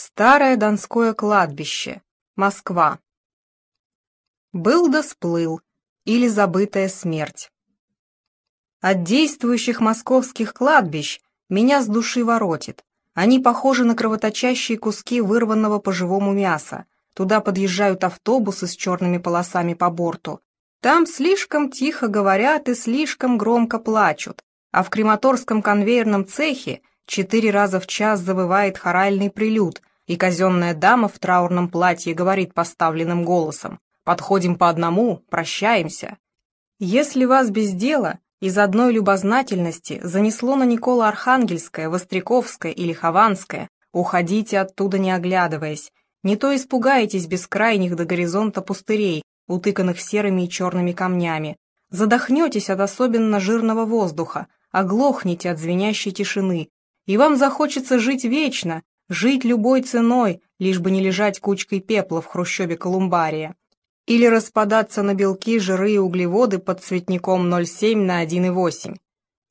Старое Донское кладбище. Москва. Был да сплыл, или забытая смерть. От действующих московских кладбищ меня с души воротит. Они похожи на кровоточащие куски вырванного по живому мяса. Туда подъезжают автобусы с черными полосами по борту. Там слишком тихо говорят и слишком громко плачут, а в крематорском конвейерном цехе четыре раза в час завывает хоральный прилюд, и казенная дама в траурном платье говорит поставленным голосом. «Подходим по одному, прощаемся». Если вас без дела из одной любознательности занесло на Никола Архангельское, Востряковское или Хованское, уходите оттуда не оглядываясь, не то испугаетесь бескрайних до горизонта пустырей, утыканных серыми и черными камнями, задохнетесь от особенно жирного воздуха, оглохнете от звенящей тишины, и вам захочется жить вечно, жить любой ценой, лишь бы не лежать кучкой пепла в хрущебе Колумбария, или распадаться на белки, жиры и углеводы под цветником 0,7 на 1,8.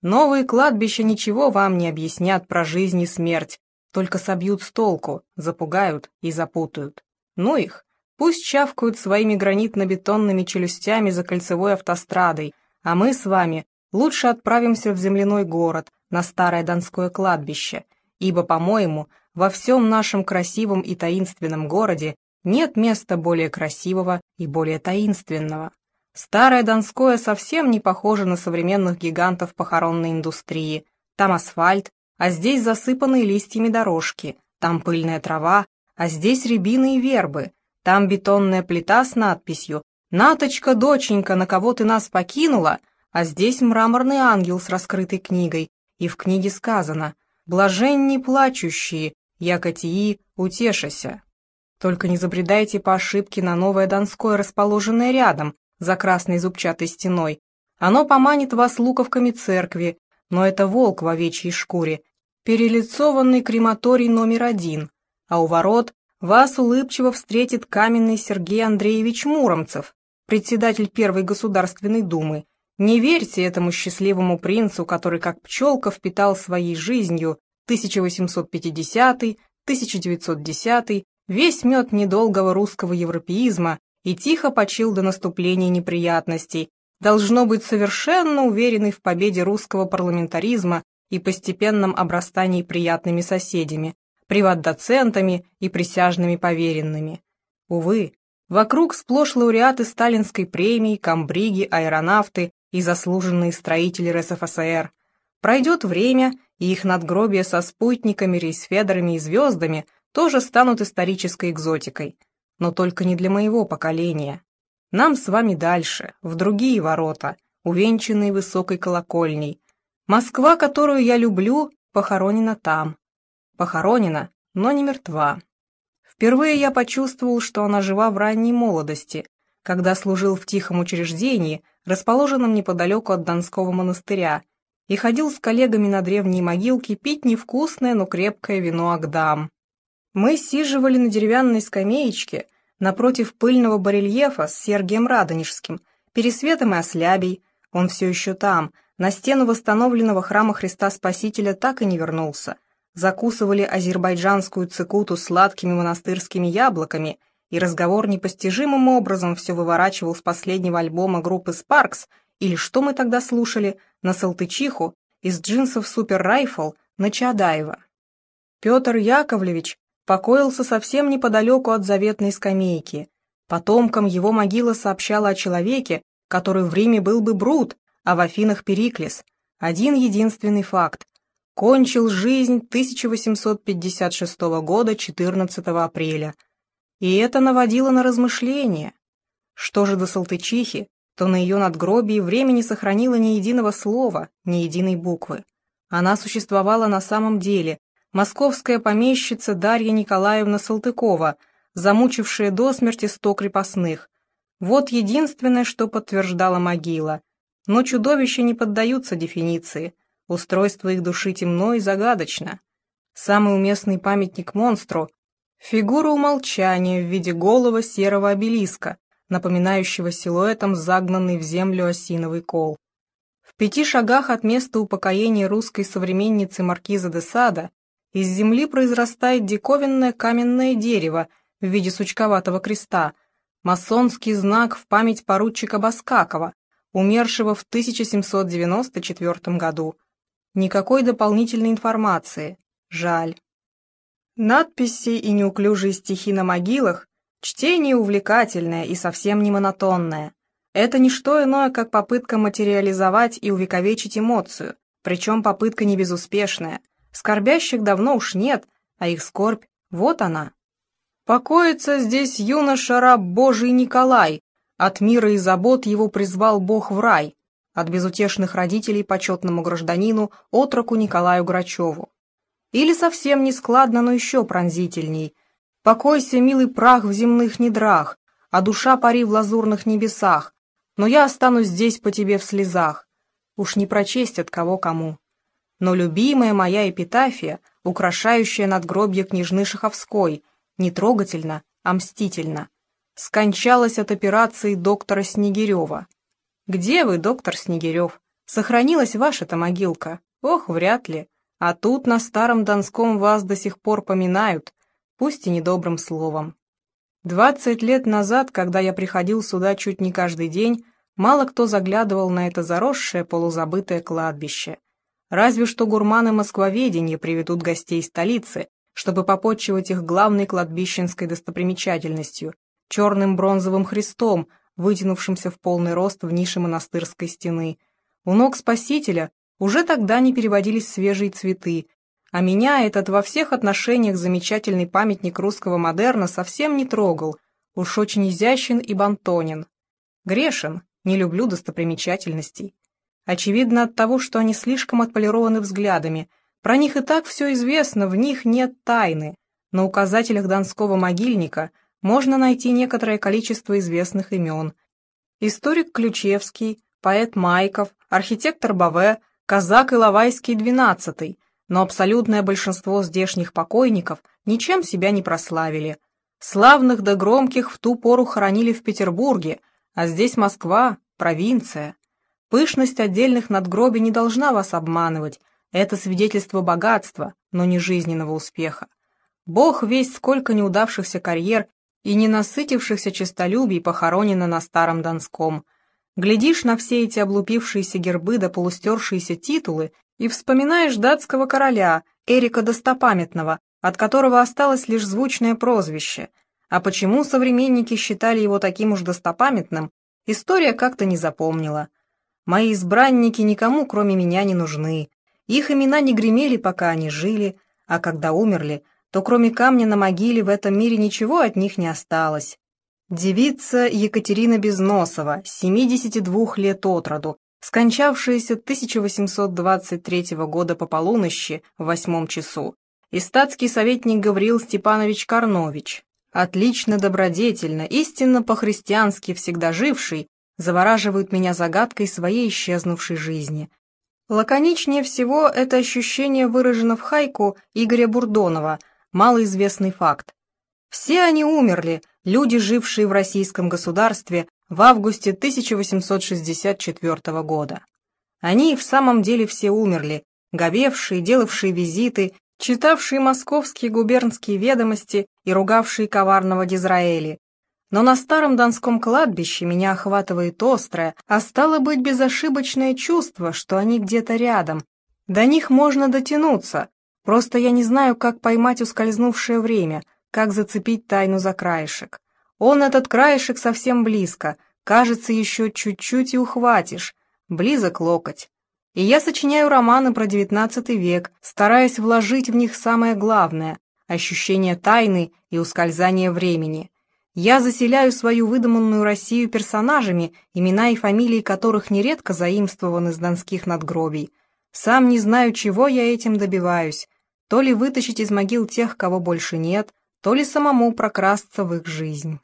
Новые кладбища ничего вам не объяснят про жизнь и смерть, только собьют с толку, запугают и запутают. Ну их, пусть чавкают своими гранитно-бетонными челюстями за кольцевой автострадой, а мы с вами лучше отправимся в земляной город, на старое Донское кладбище, ибо, по-моему, во всем нашем красивом и таинственном городе нет места более красивого и более таинственного. Старое Донское совсем не похоже на современных гигантов похоронной индустрии. Там асфальт, а здесь засыпанные листьями дорожки, там пыльная трава, а здесь рябины и вербы, там бетонная плита с надписью «Наточка, доченька, на кого ты нас покинула?» а здесь мраморный ангел с раскрытой книгой, и в книге сказано «Блаженни плачущие, якотии утешася». Только не забредайте по ошибке на Новое Донское, расположенное рядом, за красной зубчатой стеной. Оно поманит вас луковками церкви, но это волк в овечьей шкуре, перелицованный крематорий номер один, а у ворот вас улыбчиво встретит каменный Сергей Андреевич Муромцев, председатель Первой Государственной Думы. Не верьте этому счастливому принцу, который как пчелка впитал своей жизнью 1850 1910 весь мед недолгого русского европеизма и тихо почил до наступления неприятностей, должно быть совершенно уверенный в победе русского парламентаризма и постепенном обрастании приятными соседями, приват-доцентами и присяжными поверенными. Увы, вокруг сплошь лауреаты сталинской премии, комбриги, аэронавты и заслуженные строители РСФСР. Пройдет время, и их надгробия со спутниками, рейсфедерами и звездами тоже станут исторической экзотикой. Но только не для моего поколения. Нам с вами дальше, в другие ворота, увенчанные высокой колокольней. Москва, которую я люблю, похоронена там. Похоронена, но не мертва. Впервые я почувствовал, что она жива в ранней молодости, когда служил в тихом учреждении, расположенном неподалеку от Донского монастыря, и ходил с коллегами на древние могилки пить невкусное, но крепкое вино Агдам. Мы сиживали на деревянной скамеечке напротив пыльного барельефа с Сергием Радонежским, Пересветом и Ослябей, он все еще там, на стену восстановленного храма Христа Спасителя так и не вернулся. Закусывали азербайджанскую цикуту сладкими монастырскими яблоками, и разговор непостижимым образом все выворачивал с последнего альбома группы «Спаркс» или что мы тогда слушали, на Салтычиху, из джинсов «Супер Райфл» на Чадаева. Петр Яковлевич покоился совсем неподалеку от заветной скамейки. Потомкам его могила сообщала о человеке, который в Риме был бы Брут, а в Афинах Периклес. Один единственный факт. Кончил жизнь 1856 года 14 апреля. И это наводило на размышления. Что же до Салтычихи, то на ее надгробии время не сохранило ни единого слова, ни единой буквы. Она существовала на самом деле, московская помещица Дарья Николаевна Салтыкова, замучившая до смерти сто крепостных. Вот единственное, что подтверждала могила. Но чудовища не поддаются дефиниции, устройство их души темно и загадочно. Самый уместный памятник монстру — фигура умолчания в виде голого серого обелиска, напоминающего силуэтом загнанный в землю осиновый кол. В пяти шагах от места упокоения русской современницы маркиза де Сада из земли произрастает диковинное каменное дерево в виде сучковатого креста, масонский знак в память поручика Баскакова, умершего в 1794 году. Никакой дополнительной информации. Жаль. Надписи и неуклюжие стихи на могилах – чтение увлекательное и совсем не монотонное. Это не что иное, как попытка материализовать и увековечить эмоцию, причем попытка не безуспешная. Скорбящих давно уж нет, а их скорбь – вот она. Покоится здесь юноша-раб Божий Николай, от мира и забот его призвал Бог в рай, от безутешных родителей почетному гражданину, отроку Николаю Грачеву. Или совсем не складно, но еще пронзительней. Покойся, милый прах в земных недрах, а душа пари в лазурных небесах, но я останусь здесь по тебе в слезах. Уж не прочесть от кого кому. Но любимая моя эпитафия, украшающая надгробье княжны Шаховской, не трогательно, а мстительно, скончалась от операции доктора Снегирева. Где вы, доктор Снегирев? Сохранилась ваша-то могилка? Ох, вряд ли. А тут на старом Донском вас до сих пор поминают, пусть и недобрым словом. Двадцать лет назад, когда я приходил сюда чуть не каждый день, мало кто заглядывал на это заросшее полузабытое кладбище. Разве что гурманы москвоведения приведут гостей столицы, чтобы попотчевать их главной кладбищенской достопримечательностью — черным бронзовым христом, вытянувшимся в полный рост в нише монастырской стены. У ног Спасителя уже тогда не переводились свежие цветы, а меня этот во всех отношениях замечательный памятник русского модерна совсем не трогал, уж очень изящен и бантонен. Грешен, не люблю достопримечательностей. Очевидно от того, что они слишком отполированы взглядами, про них и так все известно, в них нет тайны. На указателях Донского могильника можно найти некоторое количество известных имен. Историк Ключевский, поэт Майков, архитектор Баве, казак Иловайский двенадцатый, но абсолютное большинство здешних покойников ничем себя не прославили. Славных да громких в ту пору хоронили в Петербурге, а здесь Москва, провинция. Пышность отдельных надгробий не должна вас обманывать, это свидетельство богатства, но не жизненного успеха. Бог весь сколько неудавшихся карьер и ненасытившихся честолюбий похоронено на Старом Донском – Глядишь на все эти облупившиеся гербы да полустершиеся титулы и вспоминаешь датского короля Эрика Достопамятного, от которого осталось лишь звучное прозвище. А почему современники считали его таким уж достопамятным, история как-то не запомнила. Мои избранники никому, кроме меня, не нужны. Их имена не гремели, пока они жили, а когда умерли, то кроме камня на могиле в этом мире ничего от них не осталось. Девица Екатерина Безносова, 72 лет от роду, скончавшаяся 1823 года по полуночи в восьмом часу, и статский советник Гавриил Степанович Карнович, отлично добродетельно, истинно по-христиански всегда живший, завораживают меня загадкой своей исчезнувшей жизни. Лаконичнее всего это ощущение выражено в хайку Игоря Бурдонова, малоизвестный факт. Все они умерли, люди, жившие в российском государстве в августе 1864 года. Они в самом деле все умерли, говевшие, делавшие визиты, читавшие московские губернские ведомости и ругавшие коварного Дизраэли. Но на старом Донском кладбище меня охватывает острое, а стало быть безошибочное чувство, что они где-то рядом. До них можно дотянуться, просто я не знаю, как поймать ускользнувшее время — как зацепить тайну за краешек. Он, этот краешек, совсем близко, кажется, еще чуть-чуть и ухватишь, близок локоть. И я сочиняю романы про девятнадцатый век, стараясь вложить в них самое главное — ощущение тайны и ускользания времени. Я заселяю свою выдуманную Россию персонажами, имена и фамилии которых нередко заимствованы из донских надгробий. Сам не знаю, чего я этим добиваюсь. То ли вытащить из могил тех, кого больше нет, то ли самому прокрасться в их жизнь.